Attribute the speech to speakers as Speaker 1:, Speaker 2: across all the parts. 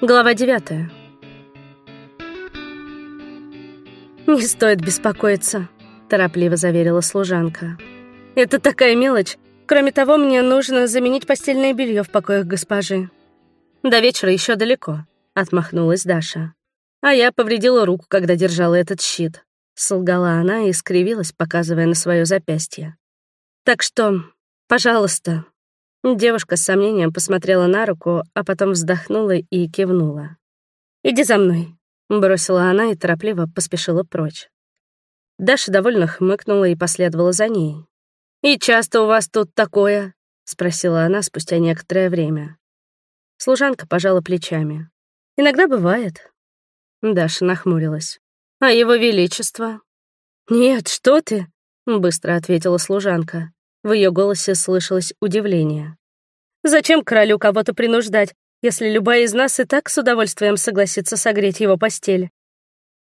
Speaker 1: Глава девятая. «Не стоит беспокоиться», — торопливо заверила служанка. «Это такая мелочь. Кроме того, мне нужно заменить постельное белье в покоях госпожи». «До вечера еще далеко», — отмахнулась Даша. «А я повредила руку, когда держала этот щит», — солгала она и скривилась, показывая на свое запястье. «Так что, пожалуйста, Девушка с сомнением посмотрела на руку, а потом вздохнула и кивнула. «Иди за мной», — бросила она и торопливо поспешила прочь. Даша довольно хмыкнула и последовала за ней. «И часто у вас тут такое?» — спросила она спустя некоторое время. Служанка пожала плечами. «Иногда бывает». Даша нахмурилась. «А его величество?» «Нет, что ты?» — быстро ответила служанка. В ее голосе слышалось удивление. «Зачем королю кого-то принуждать, если любая из нас и так с удовольствием согласится согреть его постель?»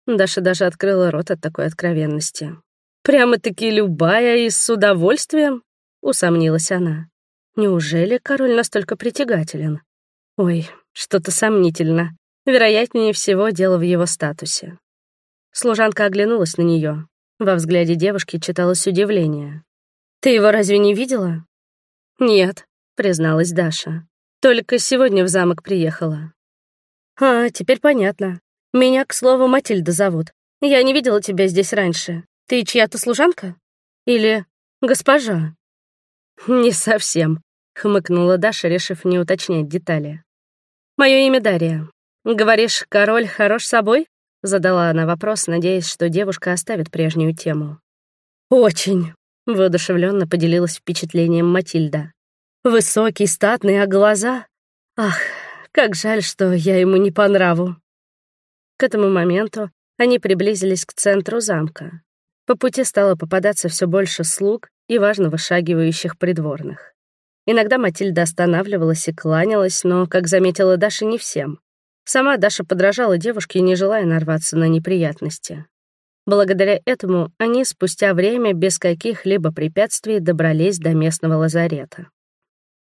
Speaker 1: Даша даже открыла рот от такой откровенности. «Прямо-таки любая и с удовольствием?» — усомнилась она. «Неужели король настолько притягателен? Ой, что-то сомнительно. Вероятнее всего, дело в его статусе». Служанка оглянулась на нее. Во взгляде девушки читалось удивление. «Ты его разве не видела?» «Нет», — призналась Даша. «Только сегодня в замок приехала». «А, теперь понятно. Меня, к слову, Матильда зовут. Я не видела тебя здесь раньше. Ты чья-то служанка? Или госпожа?» «Не совсем», — хмыкнула Даша, решив не уточнять детали. «Мое имя Дарья. Говоришь, король хорош собой?» — задала она вопрос, надеясь, что девушка оставит прежнюю тему. «Очень», Воодушевленно поделилась впечатлением Матильда. Высокий, статный, а глаза... Ах, как жаль, что я ему не по нраву. К этому моменту они приблизились к центру замка. По пути стало попадаться все больше слуг и важно вышагивающих придворных. Иногда Матильда останавливалась и кланялась, но, как заметила Даша, не всем. Сама Даша подражала девушке, не желая нарваться на неприятности. Благодаря этому они спустя время без каких-либо препятствий добрались до местного лазарета.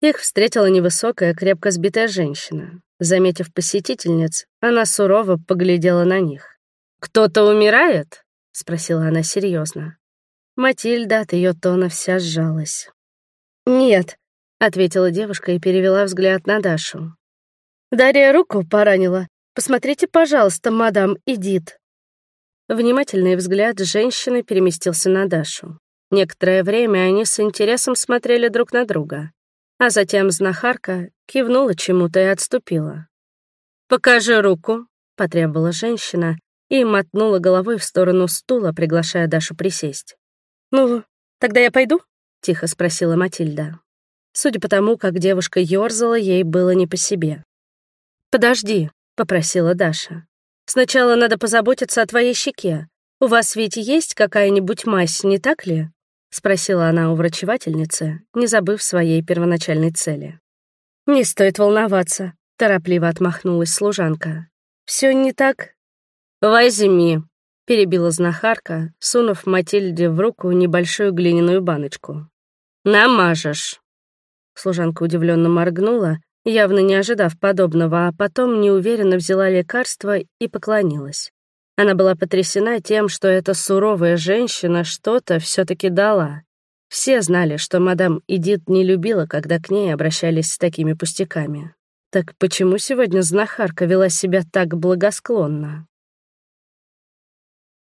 Speaker 1: Их встретила невысокая, крепко сбитая женщина. Заметив посетительниц, она сурово поглядела на них. «Кто-то умирает?» — спросила она серьезно. Матильда от ее тона вся сжалась. «Нет», — ответила девушка и перевела взгляд на Дашу. «Дарья руку поранила. Посмотрите, пожалуйста, мадам Эдит». Внимательный взгляд женщины переместился на Дашу. Некоторое время они с интересом смотрели друг на друга, а затем знахарка кивнула чему-то и отступила. «Покажи руку», — потребовала женщина и мотнула головой в сторону стула, приглашая Дашу присесть. «Ну, тогда я пойду?» — тихо спросила Матильда. Судя по тому, как девушка ёрзала, ей было не по себе. «Подожди», — попросила Даша. Сначала надо позаботиться о твоей щеке. У вас ведь есть какая-нибудь мазь, не так ли?» — спросила она у врачевательницы, не забыв своей первоначальной цели. «Не стоит волноваться», — торопливо отмахнулась служанка. Все не так?» «Возьми», — перебила знахарка, сунув Матильде в руку небольшую глиняную баночку. «Намажешь». Служанка удивленно моргнула, явно не ожидав подобного, а потом неуверенно взяла лекарство и поклонилась. Она была потрясена тем, что эта суровая женщина что-то все таки дала. Все знали, что мадам Эдит не любила, когда к ней обращались с такими пустяками. Так почему сегодня знахарка вела себя так благосклонно?